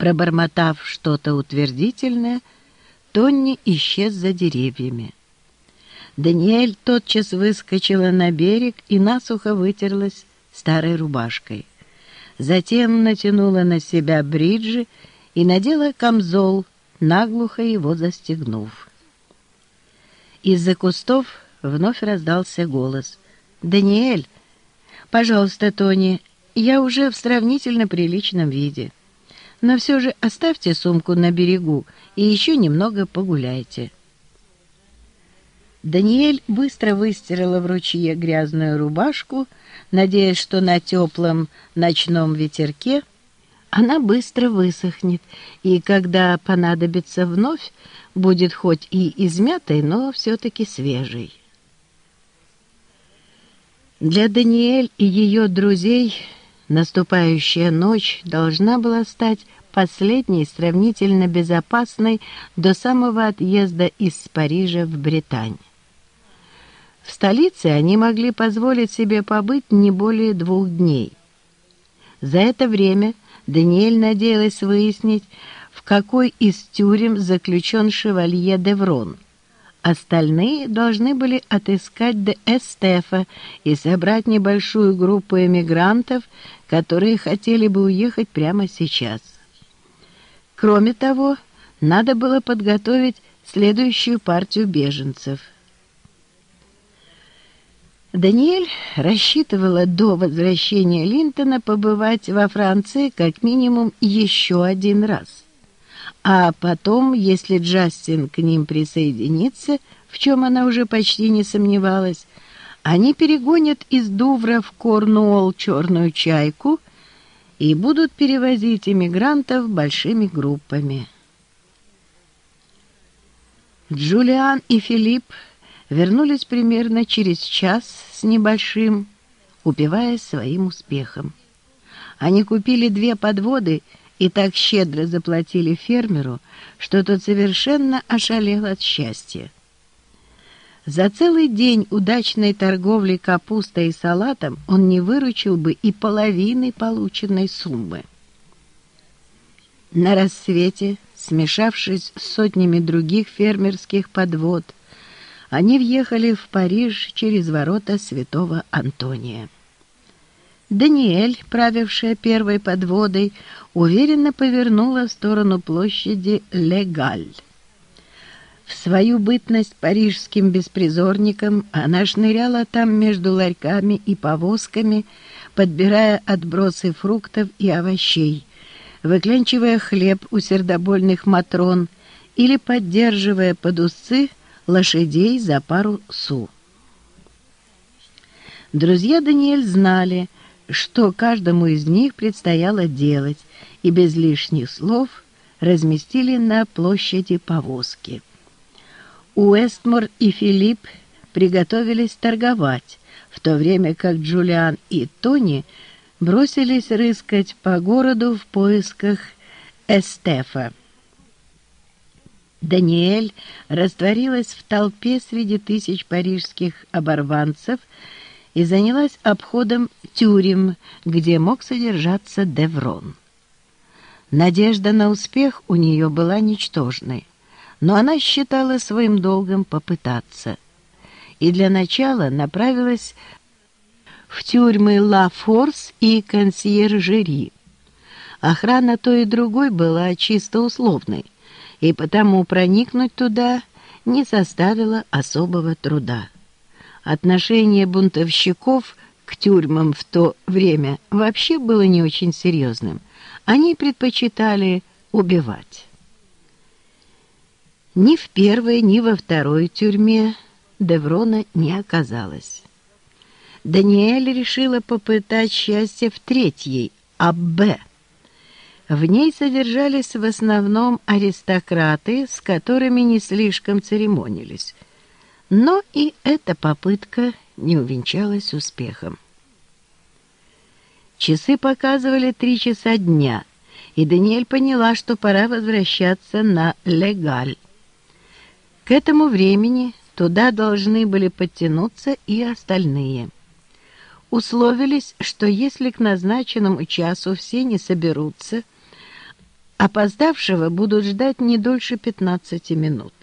Пробормотав что-то утвердительное, Тонни исчез за деревьями. Даниэль тотчас выскочила на берег и насухо вытерлась старой рубашкой. Затем натянула на себя бриджи и надела камзол, наглухо его застегнув. Из-за кустов вновь раздался голос. «Даниэль, пожалуйста, Тони, я уже в сравнительно приличном виде. Но все же оставьте сумку на берегу и еще немного погуляйте». Даниэль быстро выстирала в ручье грязную рубашку, надеясь, что на теплом ночном ветерке она быстро высохнет, и когда понадобится вновь, будет хоть и измятой, но все-таки свежей. Для Даниэль и ее друзей наступающая ночь должна была стать последней сравнительно безопасной до самого отъезда из Парижа в Британь. В столице они могли позволить себе побыть не более двух дней. За это время Даниэль надеялась выяснить, в какой из тюрем заключен шевалье Деврон. Остальные должны были отыскать де Эстефа и собрать небольшую группу эмигрантов, которые хотели бы уехать прямо сейчас. Кроме того, надо было подготовить следующую партию беженцев – Даниэль рассчитывала до возвращения Линтона побывать во Франции как минимум еще один раз. А потом, если Джастин к ним присоединится, в чем она уже почти не сомневалась, они перегонят из Дувра в Корнуолл черную чайку и будут перевозить иммигрантов большими группами. Джулиан и Филипп вернулись примерно через час с небольшим, упиваясь своим успехом. Они купили две подводы и так щедро заплатили фермеру, что тот совершенно ошалел от счастья. За целый день удачной торговли капустой и салатом он не выручил бы и половины полученной суммы. На рассвете, смешавшись с сотнями других фермерских подвод, они въехали в Париж через ворота святого Антония. Даниэль, правившая первой подводой, уверенно повернула в сторону площади Легаль. В свою бытность парижским беспризорником она шныряла там между ларьками и повозками, подбирая отбросы фруктов и овощей, выклянчивая хлеб у сердобольных матрон или поддерживая под усы лошадей за пару су. Друзья Даниэль знали, что каждому из них предстояло делать, и без лишних слов разместили на площади повозки. Уэстмор и Филипп приготовились торговать, в то время как Джулиан и Тони бросились рыскать по городу в поисках Эстефа. Даниэль растворилась в толпе среди тысяч парижских оборванцев и занялась обходом тюрем, где мог содержаться Деврон. Надежда на успех у нее была ничтожной, но она считала своим долгом попытаться. И для начала направилась в тюрьмы Ла Форс и Консьержери. Охрана той и другой была чисто условной — и потому проникнуть туда не составило особого труда. Отношение бунтовщиков к тюрьмам в то время вообще было не очень серьезным. Они предпочитали убивать. Ни в первой, ни во второй тюрьме Деврона не оказалось. Даниэль решила попытать счастье в третьей, Аббе, в ней содержались в основном аристократы, с которыми не слишком церемонились. Но и эта попытка не увенчалась успехом. Часы показывали три часа дня, и Даниэль поняла, что пора возвращаться на Легаль. К этому времени туда должны были подтянуться и остальные. Условились, что если к назначенному часу все не соберутся, Опоздавшего будут ждать не дольше 15 минут.